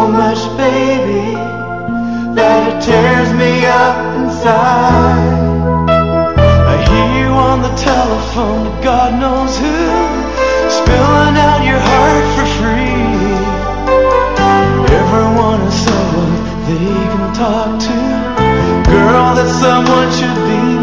so much, baby, that it tears me up inside. I hear you on the telephone to God knows who, spilling out your heart for free. Everyone is someone they can talk to. Girl, that someone should be